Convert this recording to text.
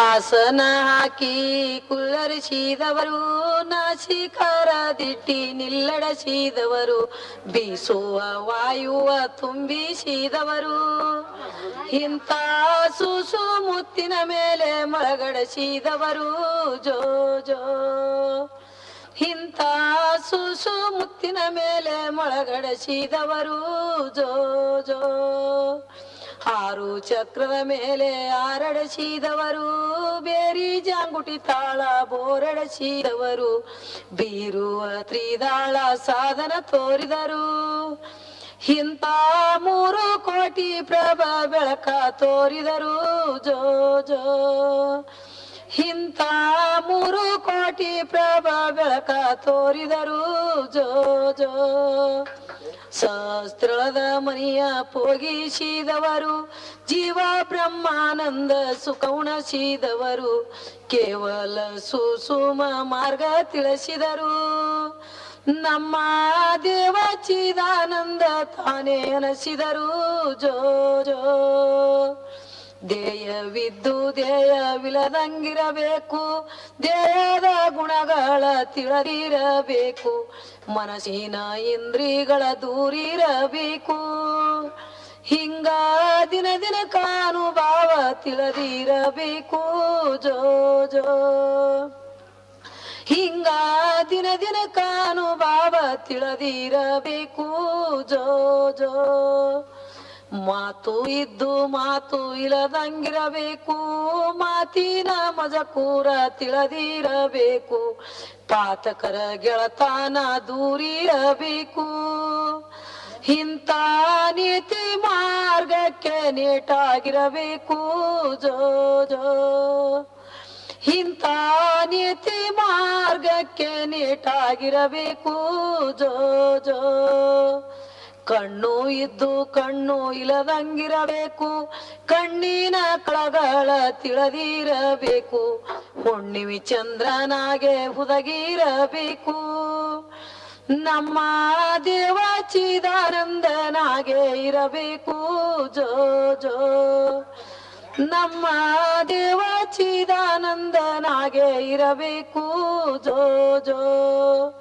ಆಸನ ಹಾಕಿ ಕುಳ್ಳರಿಸಿದವರು ನಾಸಿಕಾರ ದಿಟ್ಟಿ ನಿಲ್ಲಡಸಿದವರು, ಬೀಸುವ ವಾಯುವ ತುಂಬಿಸಿದವರು. ಇಂಥ ಸುಸು ಮುತ್ತಿನ ಮೇಲೆ ಮಳಗಡಸಿದವರು, ಜೋ ಜೋ. ಇಂತ ಸುಸು ಮುತ್ತಿನ ಮೇಲೆ ಮೊಳಗಡಸಿದವರು, ಜೋ ಜೋ. ಆರು ಚಕ್ರದ ಮೇಲೆ ಆರಡಸಿದವರು ಬೇರಿ ಜಾಂಗುಟಿ ತಾಳ ಬೋರಡಸಿದವರು ಬೀರುವ ತ್ರಿದಾಳ ಸಾಧನ ತೋರಿದರು. ಇಂಥ ಮೂರು ಕೋಟಿ ಪ್ರಭ ಬೆಳಕ ತೋರಿದರು ಜೋ ಜೋ ಇಂಥ ಮೂರು ಕೋಟಿ ಪ್ರಭ ಬೆಳಕ ತೋರಿದರು ಜೋ ಜೋ ಶಾಸ್ತ್ರದ ಮನೆಯ ಪೋಗಿಸಿದವರು ಜೀವ ಬ್ರಹ್ಮಾನಂದ ಸುಕೌಣಸಿದವರು ಕೇವಲ ಸುಸುಮ ಮಾರ್ಗ ತಿಳಿಸಿದರು. ನಮ್ಮ ದೇವ ಚಿದಾನಂದ ತಾನೇ ಅನಸಿದರು. ಜೋ ಜೋ, ದೇಯವಿದ್ದು ದೇಯವಿಲ್ಲದಂಗಿರಬೇಕು. ಗುಣಗಳ ತಿಳಿದಿರಬೇಕು. ಮನಸ್ಸಿನ ಇಂದ್ರಿಗಳ ದೂರಿರಬೇಕು. ಹಿಂಗ ದಿನ ದಿನ ಕಾನುಭಾವ ತಿಳಿದಿರಬೇಕು ಜೋ ಜೋ ಹಿಂಗ ದಿನ ದಿನ ಕಾನುಭಾವ ತಿಳಿದಿರಬೇಕು ಜೋ ಜೋ ಮಾತು ಇದ್ದು ಮಾತು ಇಲ್ಲದಂಗಿರಬೇಕು, ಮಾತಿನ ಮಜಕೂರ ತಿಳದಿರಬೇಕು. ಪಾತಕರ ಗೆಳತಾನ ದೂರಿರಬೇಕು. ಇಂಥ ನೀತಿ ಮಾರ್ಗಕ್ಕೆ ನೀಟಾಗಿರಬೇಕು ಜೋ ಜೋ ಇಂಥ ನೀತಿ ಮಾರ್ಗಕ್ಕೆ ನೀಟಾಗಿರಬೇಕು ಜೋ ಜೋ ಕಣ್ಣು ಇದ್ದು ಕಣ್ಣು ಇಲ್ಲದಂಗಿರಬೇಕು. ಕಣ್ಣಿನ ಕಳಗಳ ತಿಳದಿರಬೇಕು. ಹುಣ್ಣಿಮೆ ಚಂದ್ರನಾಗೆ ಹುದಗಿರಬೇಕು. ನಮ್ಮ ದೇವ ಚಿದಾನಂದನಾಗೆ ಇರಬೇಕು. ಜೋ ಜೋ. ನಮ್ಮ ದೇವ ಚಿದಾನಂದನಾಗೆ ಇರಬೇಕು. ಜೋ ಜೋ.